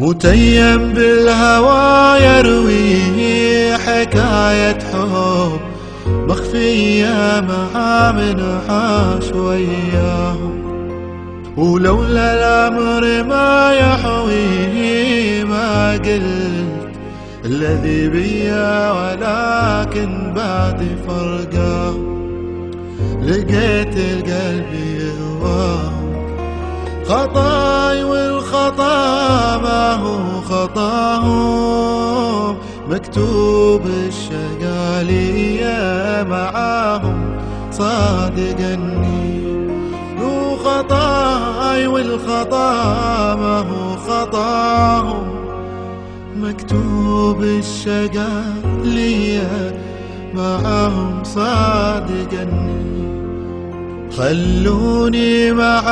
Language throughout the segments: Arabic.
متيم بالهوى يروي حكاية حب مخفية مع من عاش وياهم. ولولا الأمر ما يحويه ما قلت الذي بيا ولكن بعد فرقه. لقيت القلب يهواه خطاي والخطا ما هو خطاهم مكتوب الشقالية معاهم صادقني لو خطاي والخطا ما هو خطاهم مكتوب الشقالية معاهم صادقني خلوني مع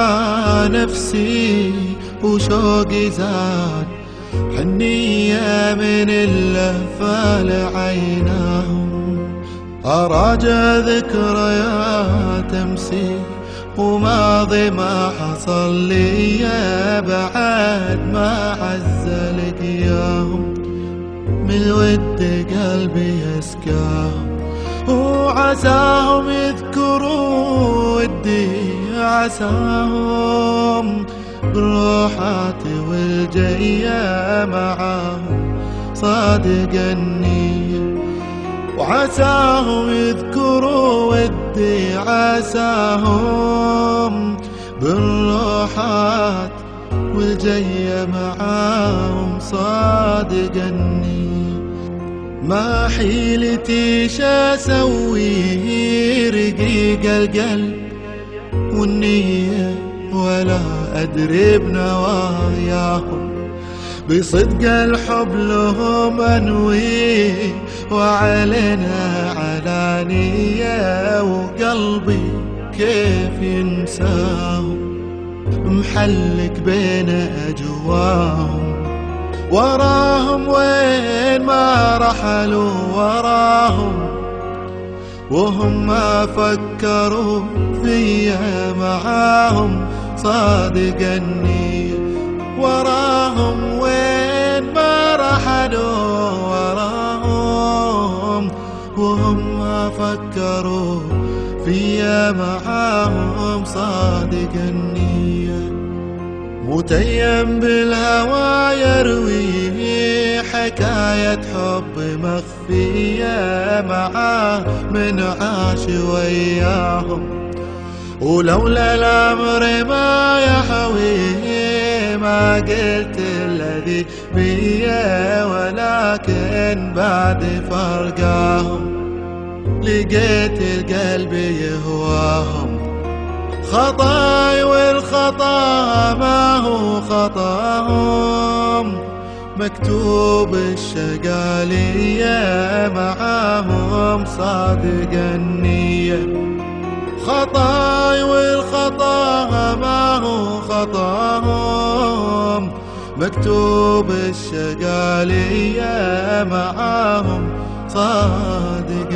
نفسي. وشوقي زاد. حنية من اللهفة لعيناهم أراجع ذكريات أمسي وماضي ما حصل لي بعد ما عزلك ياهم من ود قلبي يسكاهم وعساهم يذكروا ودي عساهم. بروحاتي والجاية معاهم صادق النية وعساهم يذكروا ودي عساهم بالروحات والجاية معاهم صادق النية ما حيلتي شا أسوي رقيق القلب والنية ولا أدري بنواياهم بصدق الحب لهم أنوي وعلينا علانية وقلبي كيف ينساهم. محلك بين أجواهم. وراهم وين ما رحلوا وراهم. وهم ما فكروا فيا معاهم. صادق النية وراهم وين ما رحلوا وراهم وهم ما فكروا فيا معاهم صادق النية متيم بالهوى يروي حكاية حب مخفية معاه من عاش وياهم. ولولا الأمر ما يحويه ما قلت الذي بيا ولكن بعد فرقاهم لقيت القلب يهواهم. خطاي والخطا ما هو خطاهم. مكتوب الشقالية معاهم صادق النية. خطاي والخطا ما هو خطاهم. مكتوب الشقالية معاهم صادق